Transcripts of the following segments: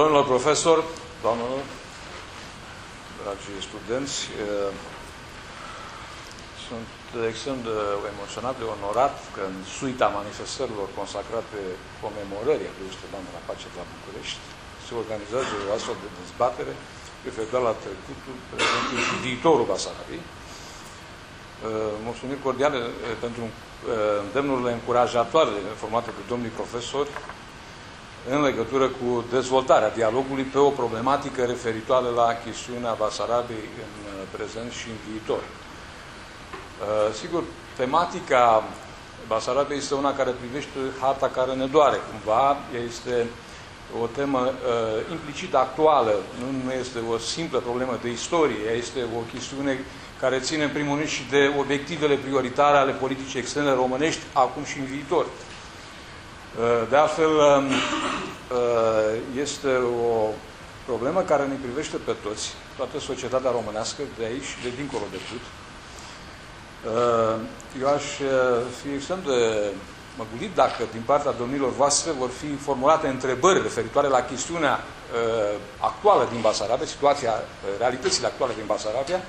Domnilor profesor, doamnelor, dragi studenți, sunt extrem de emoționat, de onorat că în suita manifestărilor consacrate comemorării a 200 de ani de la pace la București se organizează o astfel de dezbatere referitor la trecutul, prezentul și viitorul Basarabiei. Mulțumiri cordiale pentru îndemnurile încurajatoare formate de domnii profesori în legătură cu dezvoltarea dialogului pe o problematică referitoare la chestiunea Basarabiei în prezent și în viitor. Uh, sigur, tematica Basarabiei este una care privește harta care ne doare. Cumva este o temă uh, implicit actuală, nu este o simplă problemă de istorie, este o chestiune care ține în primul rând și de obiectivele prioritare ale politicii externe românești acum și în viitor. Uh, de altfel, um, uh, este o problemă care ne privește pe toți, toată societatea românească, de aici și de dincolo de tot. Uh, eu aș fi extrem de măgulit dacă din partea domnilor voastre vor fi formulate întrebări referitoare la chestiunea actuală din Basarabia, situația, realitățile actuale din Basarabia.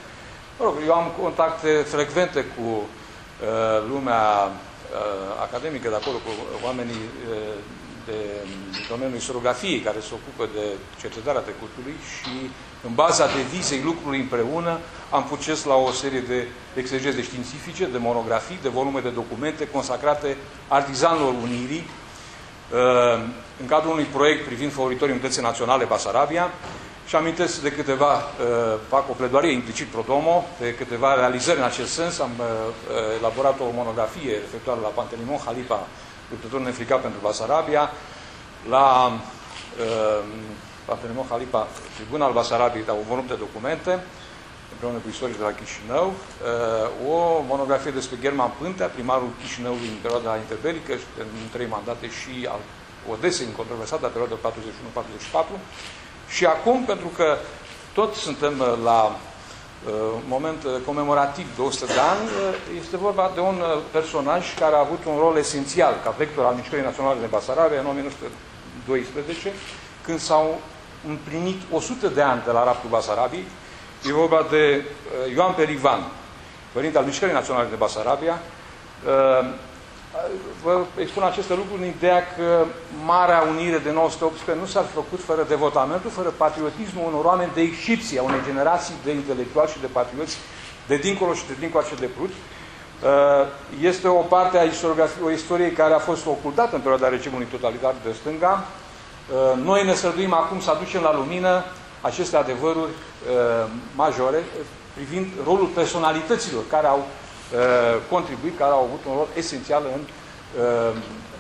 Mă rog, eu am contacte frecvente cu lumea academică de acolo, cu oamenii de domeniul istoriografiei care se ocupă de cercetarea trecutului și în baza devizei lucrului împreună am proces la o serie de exegeze științifice, de monografii, de volume de documente consacrate artizanilor Unirii în cadrul unui proiect privind favoritorii unității naționale Basarabia și amintesc de câteva, fac o pledoarie implicit pro domo, de câteva realizări în acest sens. Am elaborat o monografie referitoare la Pantelimon Halipa, luptător nefricat pentru Basarabia, la Pantelimon Halipa, Tribuna al Basarabiei, dar un volum de documente, împreună cu istorici de la Chișinău, o monografie despre German Pântea, primarul Chișinăului în perioada interbelică, în trei mandate și al Odesei în controversată, perioada 41-44, și acum, pentru că tot suntem uh, la uh, moment uh, comemorativ de 100 de ani, este vorba de un personaj care a avut un rol esențial ca vector al Mișcării Naționale de Basarabia în 1912, când s-au împlinit 100 de ani de la raptul Basarabiei. E vorba de Ioan Perivan, părinte al Mișcării Naționale de Basarabia, vă expun aceste lucruri în ideea că Marea Unire de 1918 nu s-ar fi făcut fără devotamentul, fără patriotismul unor oameni de excepție, a unei generații de intelectuali și de patrioți de dincolo și de dincolo de Prut. Uh, este o parte a o istoriei care a fost ocultată în perioada regimului totalitar de stânga. Uh, noi ne străduim acum să aducem la lumină aceste adevăruri uh, majore privind rolul personalităților care au Uh, contribuit, care au avut un rol esențial în uh,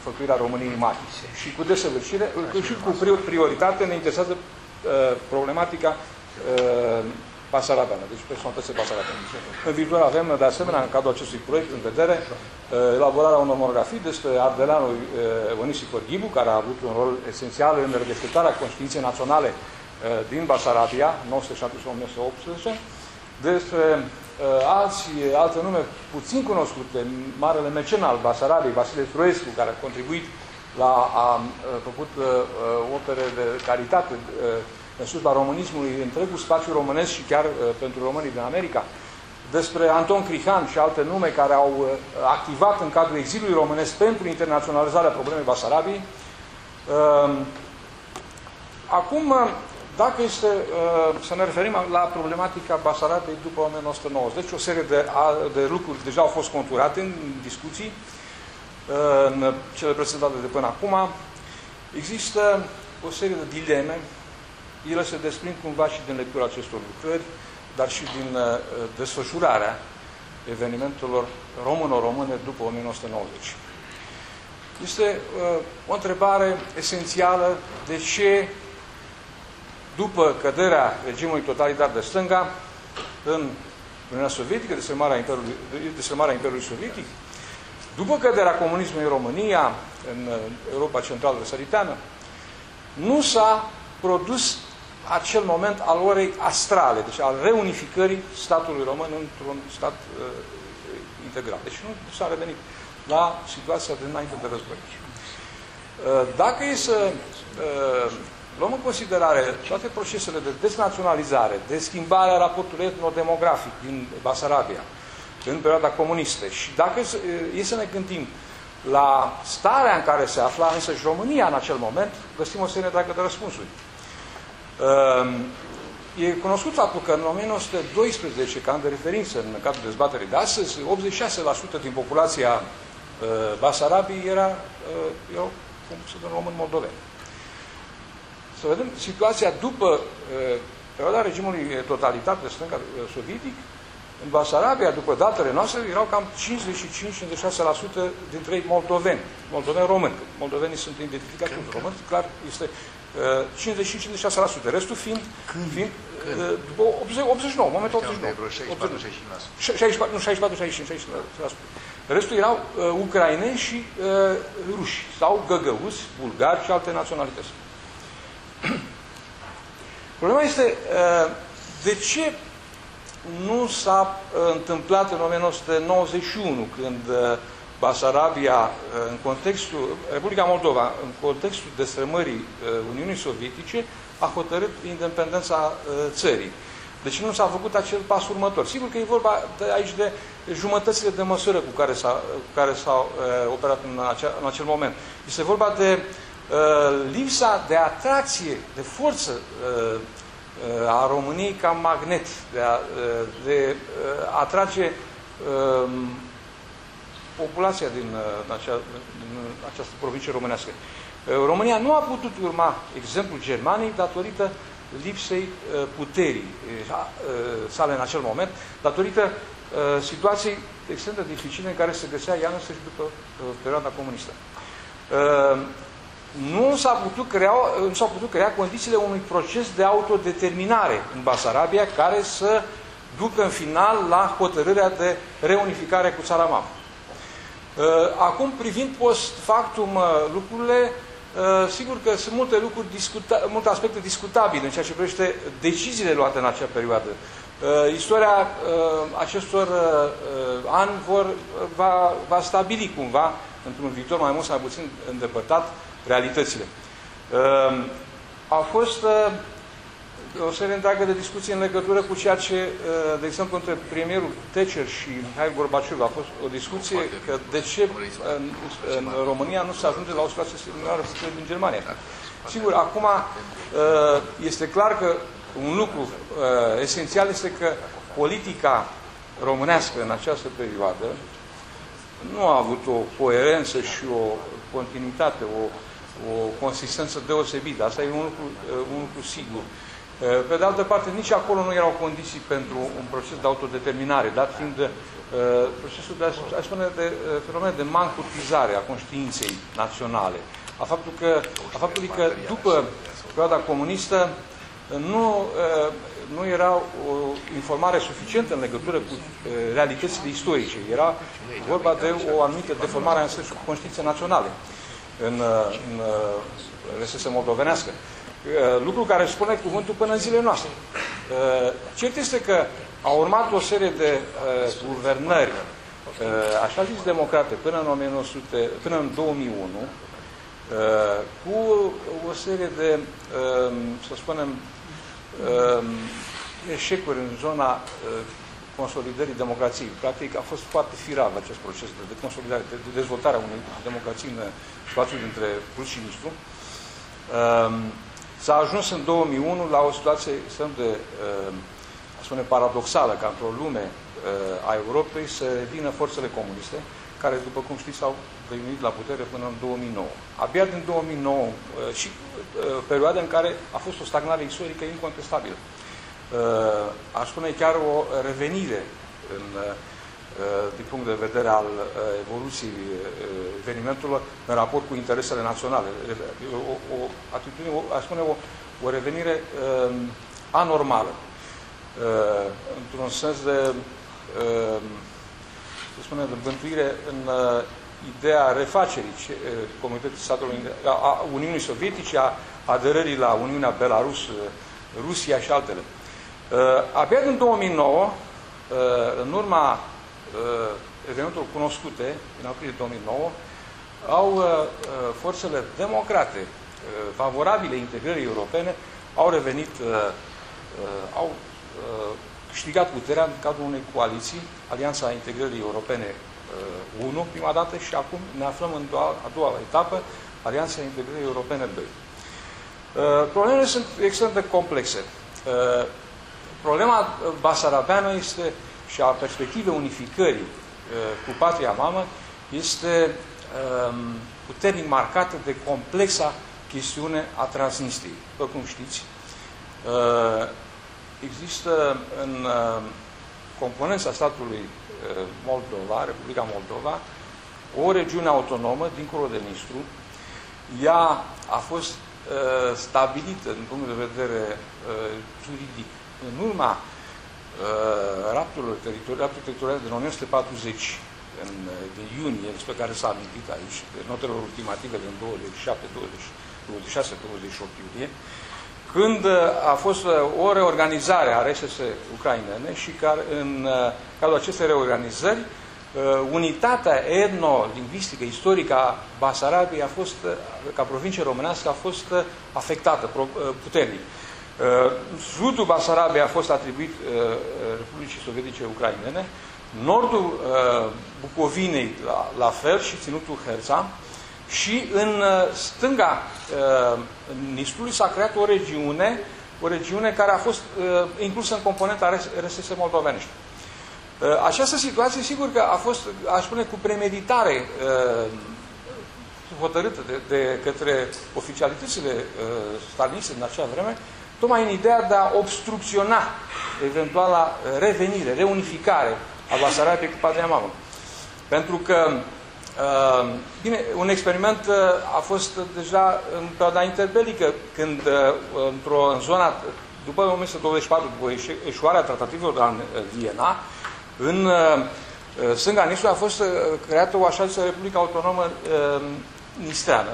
făcuirea României matice. Și cu desăvârșire, și cu prioritate ne interesează uh, problematica pasarabeană, deci personalitățile pasarabeană. În viitor avem, de asemenea, în cadrul acestui proiect, în vedere, elaborarea unor monografii despre ardelanul Onisi Corghibu, care a avut un rol esențial în redescărtarea conștiinței naționale din Basarabia, 1917 despre Uh, alții, alte nume puțin cunoscute, marele mecen al Basarabiei, Vasile Struescu, care a contribuit la, a, a făcut a, uh, opere de caritate în slujba românismului, întregul spațiu românesc și chiar a, pentru românii din America, despre Anton Crihan și alte nume care au a, activat în cadrul exilului românesc pentru internaționalizarea problemei Basarabiei. Acum, dacă este uh, să ne referim la problematica Basarabiei după 1990, deci o serie de, de lucruri deja au fost conturate în discuții uh, în cele prezentate de până acum. Există o serie de dileme, ele se desprind cumva și din lectura acestor lucrări, dar și din uh, desfășurarea evenimentelor româno-române după 1990. Este o întrebare esențială de ce după căderea regimului totalitar de stânga în Uniunea Sovietică, destrămarea Imperiului, destrămarea Imperiului Sovietic, după căderea comunismului în România, în Europa Centrală Răsăriteană, nu s-a produs acel moment al orei astrale, deci al reunificării statului român într-un stat uh, integral. Deci nu s-a revenit la situația de înainte de război. Uh, dacă e să uh, luăm în considerare toate procesele de desnaționalizare, de schimbarea raportului etnodemografic din Basarabia, în perioada comunistă, și dacă e să ne gândim la starea în care se afla însă și România în acel moment, găsim o serie întreagă de răspunsuri. Ehm, e cunoscut faptul că în 1912, ca an de referință în cadrul dezbaterii de astăzi, 86% din populația uh, Basarabiei era, uh, eu, cum să dăm român moldoveni. Să vedem situația după uh, perioada regimului totalitar de stânga sovietic, în Basarabia, după datele noastre, erau cam 55-56% dintre ei moldoveni, moldoveni români. Moldovenii sunt identificați cu români, clar, este 55-56%. Restul fiind, Când? fiind Când? uh, după 80, 89, momentul 89. vreo 64-65%. 64, nu, 64, 65, 66%. Restul erau uh, ucraineni și uh, ruși, sau găgăuzi, bulgari și alte naționalități. Problema este uh, de ce nu s-a uh, întâmplat în 1991, când uh, Basarabia, uh, în contextul, Republica Moldova, în contextul destrămării Uniunii Sovietice, a hotărât independența țării. Deci nu s-a făcut acel pas următor. Sigur că e vorba de, aici de jumătățile de măsură cu care s-a uh, operat în, acea, în acel moment. Este vorba de uh, lipsa de atracție, de forță uh, a României ca magnet, de a de atrage um, populația din, acea, din această provincie românească. România nu a putut urma exemplul Germaniei datorită lipsei puterii sale în acel moment, datorită situației extrem de dificile în care se găsea ea însă și după perioada comunistă nu s-a putut crea, nu s-au putut crea condițiile unui proces de autodeterminare în Basarabia care să ducă în final la hotărârea de reunificare cu țara mamă. Uh, acum, privind post factum uh, lucrurile, uh, sigur că sunt multe lucruri discuta, multe aspecte discutabile în ceea ce privește deciziile luate în acea perioadă. Istoria acestor ani vor, va, va stabili cumva, într-un viitor mai mult sau mai puțin îndepărtat, realitățile. Ehm, a fost uh, o serie întreagă de discuții în legătură cu ceea ce, uh, de exemplu, între premierul Thatcher și Mihail Gorbaciov a fost o discuție că de ce în, în România nu se ajunge la o situație similară din Germania. Sigur, acum uh, este clar că un lucru esențial este că politica românească în această perioadă nu a avut o coerență și o continuitate, o o consistență deosebită. Asta e un lucru, uh, un lucru sigur. Uh, pe de altă parte, nici acolo nu erau condiții pentru un proces de autodeterminare, dat fiind uh, procesul de, aș spune, de fenomen de mancurtizare a conștiinței naționale. A, faptul că, a faptului că după perioada comunistă nu, nu era o informare suficientă în legătură cu realitățile istorice. Era vorba de o anumită deformare a conștiinței naționale în, în RSS moldovenească. Uh, lucru care își spune cuvântul până în zilele noastre. Uh, cert este că a urmat o serie de uh, guvernări, așa zis democrate, până în, 1900, până în 2001, cu o serie de, să spunem, eșecuri în zona consolidării democrației. Practic a fost foarte firav acest proces de consolidare, de dezvoltare a unei democrații în spațiul dintre Rus și Nistru. Um, s-a ajuns în 2001 la o situație extrem de, uh, spune, paradoxală, ca într-o lume uh, a Europei să revină forțele comuniste, care, după cum știți, au venit la putere până în 2009. Abia din 2009 uh, și perioada în care a fost o stagnare istorică incontestabilă. Aș spune chiar o revenire în Uh, din punct de vedere al uh, evoluției uh, evenimentelor în raport cu interesele naționale. O, o atitudine, o, aș spune, o, o revenire uh, anormală. Uh, într-un sens de, uh, să spunem, de bântuire în uh, ideea refacerii uh, Comunității Statelor a, a Uniunii Sovietice, a aderării la Uniunea Belarus, Rusia și altele. Uh, abia din 2009, uh, în urma uh, evenimentul cunoscute, în aprilie 2009, au uh, uh, forțele democrate favorabile integrării europene au revenit, au câștigat puterea în cadrul unei coaliții, Alianța Integrării Europene 1, prima dată, și acum ne aflăm în a doua etapă, Alianța Integrării Europene 2. Problemele sunt extrem de complexe. Problema basarabeană este și a perspectivei unificării cu patria mamă este um, puternic marcată de complexa chestiune a Transnistriei. După cum știți, uh, există în uh, componența statului uh, Moldova, Republica Moldova, o regiune autonomă, dincolo de Nistru. Ea a fost stabilită din punct de vedere juridic în urma rapturilor teritoriale, teritoriale din 1940 în, din iunie, despre care s-a amintit aici, de notele ultimative din 27, 26, 28 iulie, când uh, a fost uh, o reorganizare a RSS ucrainene și care, în uh, cadrul acestei reorganizări, unitatea etno-lingvistică, istorică a Basarabiei a fost, ca provincie românească, a fost afectată puternic. Sudul Basarabiei a fost atribuit Republicii Sovietice Ucrainene, nordul uh, Bucovinei la, la fel și ținutul Herța și în uh, stânga uh, Nistrului s-a creat o regiune, o regiune care a fost uh, inclusă în componenta RSS moldovenești. Uh, această situație, sigur că a fost, aș spune, cu premeditare uh, hotărâtă de, de către oficialitățile uh, staliniste în acea vreme, tocmai în ideea de a obstrucționa eventuala revenire, reunificare a Basarabiei cu patria mamă. Pentru că, uh, bine, un experiment uh, a fost deja în perioada interbelică, când uh, într-o în zona, după 1924, după eșuarea tratativelor de la Viena, în Sânga Nistrului a fost creată o așa zisă Republică Autonomă Nistreană,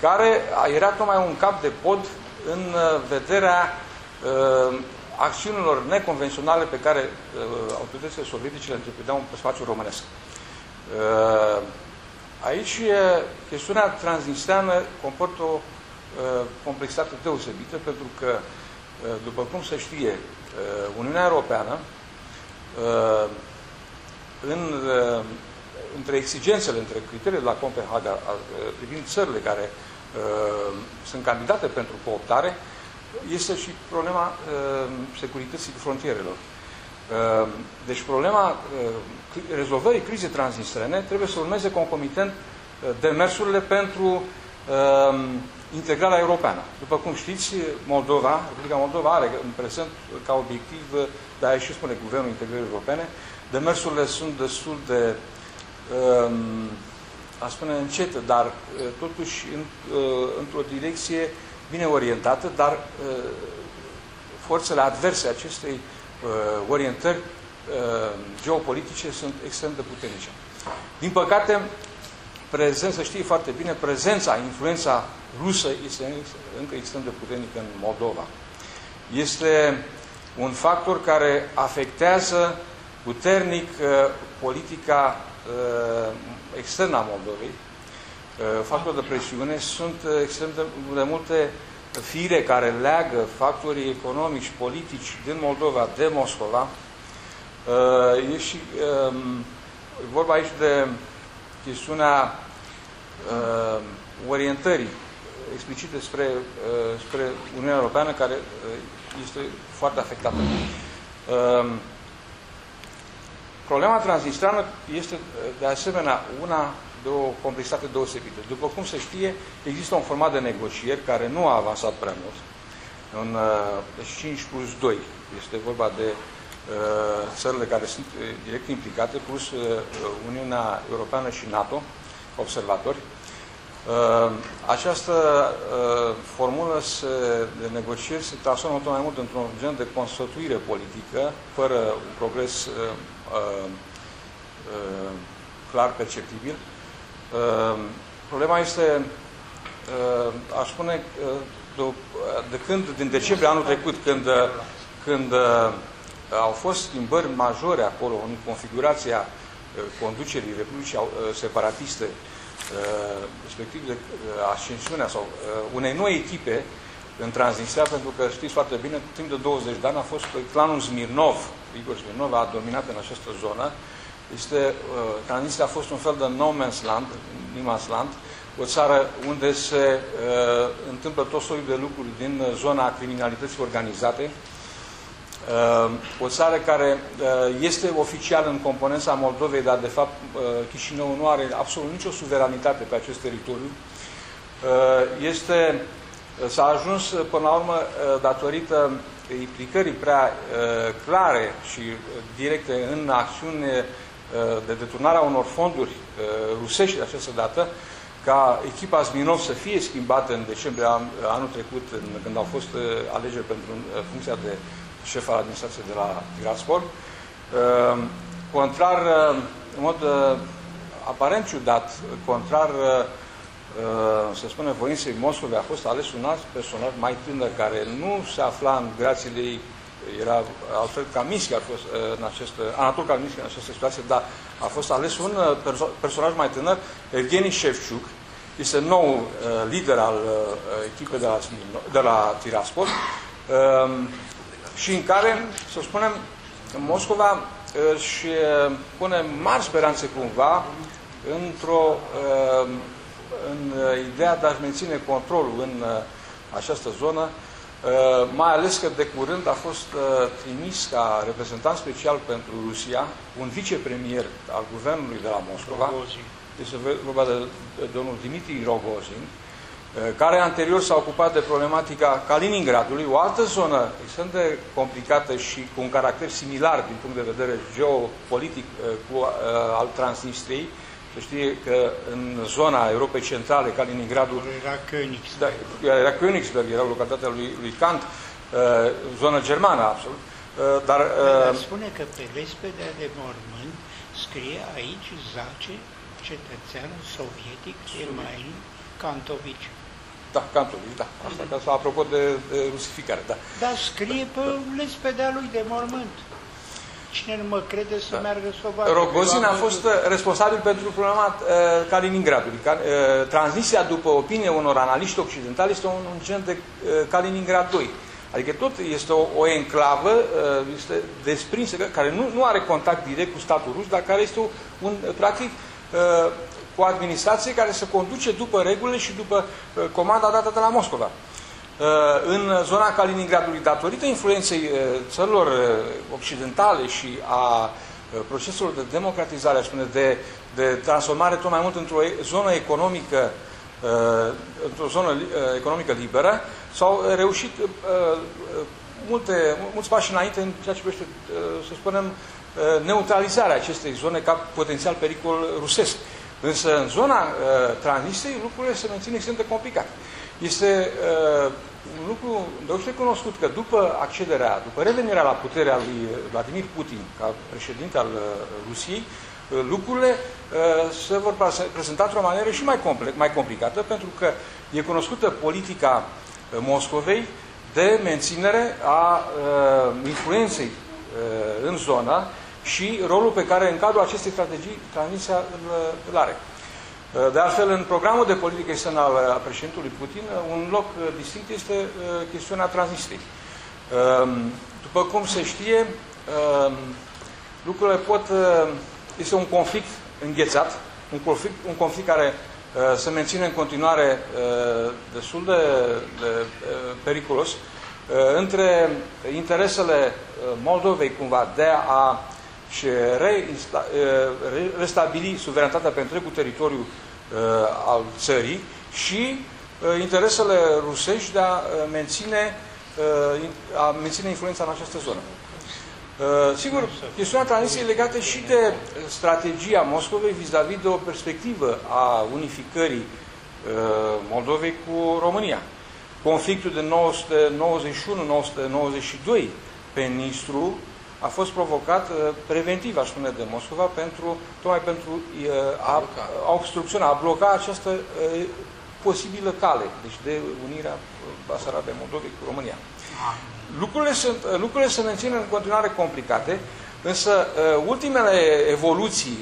care era tocmai un cap de pod în vederea acțiunilor neconvenționale pe care uh, autoritățile sovietice le întreprindeau în spațiul românesc. Uh, aici uh, chestiunea transnistreană comportă o uh, complexitate deosebită pentru că, uh, după cum se știe, uh, Uniunea Europeană uh, în, uh, între exigențele, între criteriile la Copenhaga uh, privind țările care uh, sunt candidate pentru cooptare, este și problema uh, securității frontierelor. Uh, deci problema uh, rezolvării crizei transnistrene trebuie să urmeze concomitent uh, demersurile pentru uh, integrarea europeană. După cum știți, Moldova, Republica Moldova are în prezent ca obiectiv, uh, de a și spune Guvernul Integrării Europene, demersurile sunt destul de uh, aș spune încetă, dar uh, totuși în, uh, într-o direcție bine orientată, dar uh, forțele adverse acestei uh, orientări uh, geopolitice sunt extrem de puternice. Din păcate, prezent, să știe foarte bine, prezența, influența rusă este încă extrem de puternică în Moldova. Este un factor care afectează puternic uh, politica uh, externă a Moldovei, Uh, factori de presiune sunt uh, extrem de, de multe fire care leagă factorii economici, politici din Moldova de Moscova. Uh, e și um, vorba aici de chestiunea orientării explicite spre, spre Uniunea Europeană, care este foarte afectată. Um, problema transnistrană este de asemenea una de o complexitate deosebită. După cum se știe, există un format de negocieri care nu a avansat prea mult. În uh, 5 plus 2 este vorba de uh, țările care sunt uh, direct implicate, plus uh, Uniunea Europeană și NATO, observatori. Uh, această uh, formulă se, de negocieri se transformă tot mai mult într-un gen de consătuire politică, fără un progres uh, uh, uh, clar perceptibil. Ehm, problema este, ehm, aș spune, ehm, de când, din decembrie anul trecut, când, când au fost schimbări majore acolo în configurația conducerii Republicii Separatiste respectiv de ascensiunea sau unei noi echipe în Transnistria, pentru că știți foarte bine, timp de 20 de ani a fost clanul Smirnov, Igor Smirnov a dominat în această zonă. Este, Transnistria a fost un fel de no man's land, no man's land, o țară unde se uh, întâmplă tot soiul de lucruri din zona criminalității organizate, uh, o țară care uh, este oficial în componența Moldovei, dar de fapt uh, Chișinău nu are absolut nicio suveranitate pe acest teritoriu. Uh, este, uh, s-a ajuns uh, până la urmă uh, datorită implicării prea uh, clare și uh, directe în acțiune uh, de deturnarea unor fonduri uh, rusești de această dată, ca echipa Zminov să fie schimbată în decembrie anul trecut, în, când au fost uh, alegeri pentru uh, funcția de șef al administrației de la Tiraspol. Uh, contrar, în mod aparent ciudat, contrar, să spunem, voinței Moscovei, a fost ales un alt personaj mai tânăr, care nu se afla în grațiile ei. Era altfel Kaminski a fost în acest, Anatol Kaminski în această situație, dar a fost ales un perso personaj mai tânăr, Evgeni Shevchuk, este nou uh, lider al uh, echipei de la, de la Tiraspol. Uh, și în care, să spunem, Moscova își uh, pune mari speranțe cumva într-o uh, în ideea de a-și menține controlul în uh, această zonă, mai ales că de curând a fost trimis ca reprezentant special pentru Rusia un vicepremier al guvernului de la Moscova, este vorba de domnul Dimitri Rogozin, eh, care anterior s-a ocupat de problematica Kaliningradului, o altă zonă extrem de complicată și cu un caracter similar din punct de vedere geopolitic eh, cu uh, al Transnistriei. Se știe că în zona Europei Centrale, Kaliningradul... Era Königsberg. Da, era Königsberg, era localitatea lui, lui Kant, uh, zonă germană, absolut. Uh, dar, uh, spune că pe vespedea de mormânt scrie aici zace cetățean sovietic Email Cantovici. Da, Cantovici, da. Asta ca să apropo de, de rusificare, da. Dar scrie pe lespedea lui de mormânt. Cine nu mă crede să da. meargă să o vadă. Rogozin a fost uh, responsabil pentru problema uh, Kaliningradului. Uh, transmisia, după opinie unor analiști occidentali, este un, un gen de uh, Kaliningrad 2. Adică tot este o, o enclavă uh, este desprinsă, care nu, nu are contact direct cu statul rus, dar care este un, practic, Uh, cu administrație care se conduce după regulile și după uh, comanda dată de la Moscova. Uh, în zona Kaliningradului, datorită influenței țărilor occidentale și a proceselor de democratizare, aș spune, de, de transformare tot mai mult într-o zonă economică într-o zonă economică liberă, s-au reușit multe, mulți pași înainte în ceea ce privește, să spunem, Uh, neutralizarea acestei zone ca potențial pericol rusesc. Însă în zona uh, Transnistriei lucrurile se mențin extrem de complicate. Este uh, un lucru deosebit cunoscut că după accederea, după revenirea la puterea lui Vladimir Putin ca președinte al uh, Rusiei, uh, lucrurile uh, se vor prezenta într-o manieră și mai, complex, mai complicată, pentru că e cunoscută politica uh, Moscovei de menținere a uh, influenței uh, în zona și rolul pe care în cadrul acestei strategii Transnistria îl, îl are. De altfel, în programul de politică externă al președintelui Putin, un loc distinct este chestiunea Transnistriei. După cum se știe, lucrurile pot... Este un conflict înghețat, un conflict, un conflict care se menține în continuare destul de, de periculos între interesele Moldovei, cumva, de a și restabili suveranitatea pe întregul teritoriu al țării și interesele rusești de a menține, a menține influența în această zonă. Sigur, chestiunea tranziției legată și de strategia Moscovei vis-a-vis -vis de o perspectivă a unificării Moldovei cu România. Conflictul de 1991-1992 pe Nistru a fost provocat uh, preventiv, aș spune, de Moscova, pentru, tocmai pentru uh, a, a obstrucționa, a bloca această uh, posibilă cale, deci de unirea Basarabiei Moldovei cu România. Lucrurile, sunt, lucrurile se mențin în continuare complicate, însă ultimele evoluții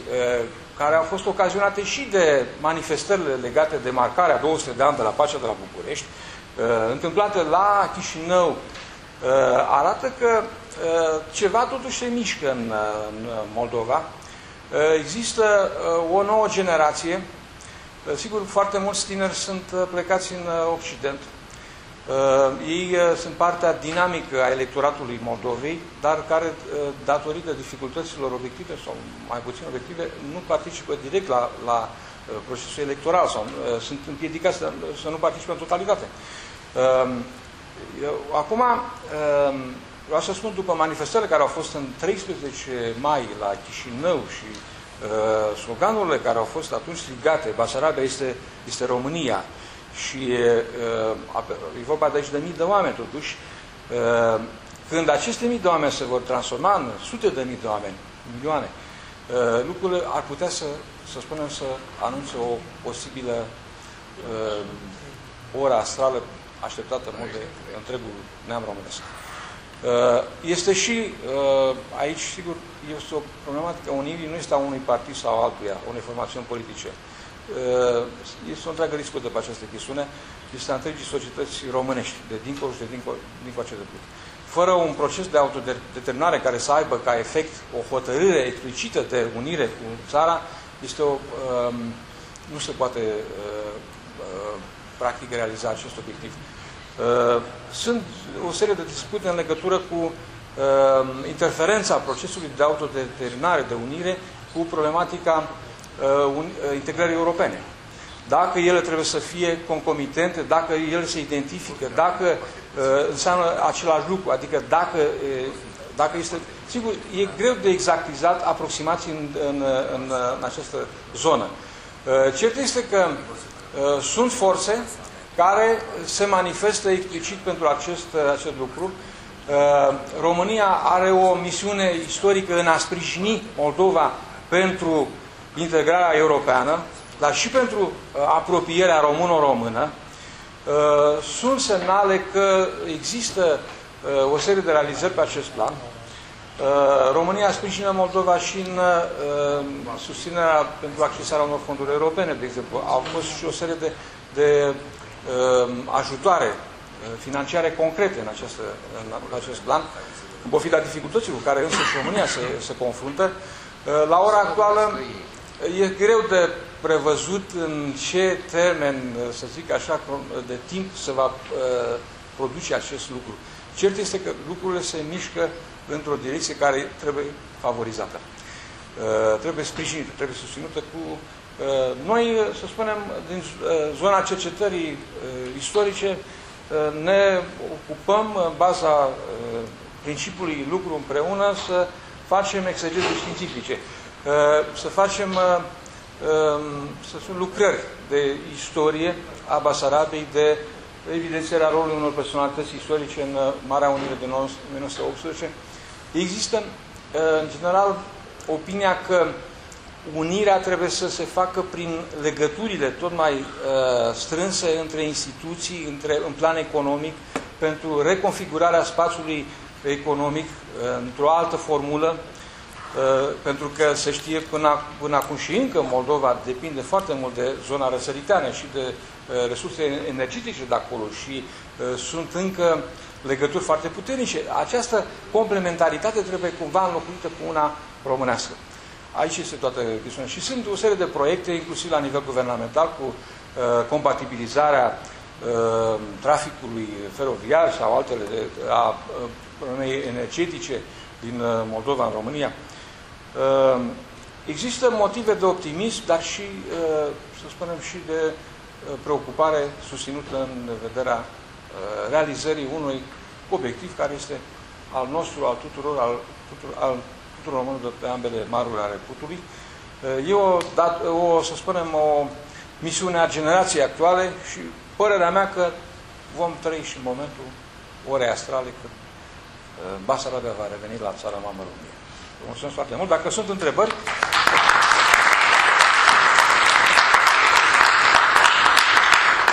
care au fost ocazionate și de manifestările legate de marcarea 200 de ani de la pacea de la București, întâmplate la Chișinău, arată că ceva totuși se mișcă în, în Moldova. Există o nouă generație, sigur, foarte mulți tineri sunt plecați în Occident, Uh, ei uh, sunt partea dinamică a electoratului Moldovei, dar care, uh, datorită dificultăților obiective sau mai puțin obiective, nu participă direct la, la uh, procesul electoral sau uh, sunt împiedicați să, să nu participe în totalitate. Uh, eu, acum, uh, vreau să spun, după manifestările care au fost în 13 mai la Chișinău și uh, sloganurile care au fost atunci strigate, Basarabia este, este România, și e vorba de aici de mii de oameni, totuși. Când aceste mii de oameni se vor transforma în sute de mii de oameni, milioane, lucrurile ar putea să, să spunem, să anunțe o posibilă ora astrală așteptată în mod de întregul neam românesc. Este și aici, sigur, este o problematică unirii, nu este a unui partid sau altuia, unei formațiuni politice. Uh, este o întreagă discută pe această chestiune, este a întregii societăți românești, de dincolo și de dincolo, dincolo de put. Fără un proces de autodeterminare care să aibă ca efect o hotărâre explicită de unire cu țara, este o, um, nu se poate uh, uh, practic realiza acest obiectiv. Uh, sunt o serie de dispute în legătură cu uh, interferența procesului de autodeterminare, de unire, cu problematica Uh, uh, integrării europene. Dacă ele trebuie să fie concomitente, dacă ele se identifică, dacă uh, înseamnă același lucru, adică dacă, dacă este... Sigur, e greu de exactizat aproximații în, în, în, în această zonă. Cert este că sunt forțe care se manifestă explicit pentru acest, acest lucru. România are o misiune istorică în a sprijini Moldova pentru integrarea europeană, dar și pentru uh, apropierea română-română, uh, sunt semnale că există uh, o serie de realizări pe acest plan. România sprijină Moldova și în susținerea pentru accesarea unor fonduri europene, de exemplu. Au fost și o serie de, de ajutoare financiare concrete în, această, în acest plan, în pofida dificultăților cu care însă și România se, se confruntă. La ora actuală, E greu de prevăzut în ce termen, să zic așa, de timp se va uh, produce acest lucru. Cert este că lucrurile se mișcă într-o direcție care trebuie favorizată. Uh, trebuie sprijinită, trebuie susținută cu... Uh, noi, să spunem, din zona cercetării istorice, ne ocupăm în baza principiului lucru împreună să facem exegete științifice. Uh, să facem uh, um, să sunt lucrări de istorie a Basarabiei, de evidențierea rolului unor personalități istorice în uh, Marea Unire de 1918. Există, în general, opinia că unirea trebuie să se facă prin legăturile tot mai uh, strânse între instituții, între, în plan economic, pentru reconfigurarea spațiului economic uh, într-o altă formulă, Uh, pentru că se știe până, până acum și încă Moldova depinde foarte mult de zona răsăriteană și de uh, resurse energetice de acolo și uh, sunt încă legături foarte puternice. Această complementaritate trebuie cumva înlocuită cu una românească. Aici este toată chestiunea. Și sunt o serie de proiecte, inclusiv la nivel guvernamental, cu uh, compatibilizarea uh, traficului feroviar sau altele de, a uh, energetice din Moldova în România. Ehm, există motive de optimism, dar și, ehm, să spunem, și de ehm, preocupare susținută în vederea realizării unui obiectiv care este al nostru, al tuturor, al tuturor, al tuturor românilor pe ambele maruri ale putului. E o, dat, o, să spunem, o misiune a generației actuale și părerea mea că vom trăi și în momentul orei astrale când Basarabia va reveni la țara mamă România. Mulțumesc foarte mult. Dacă sunt întrebări...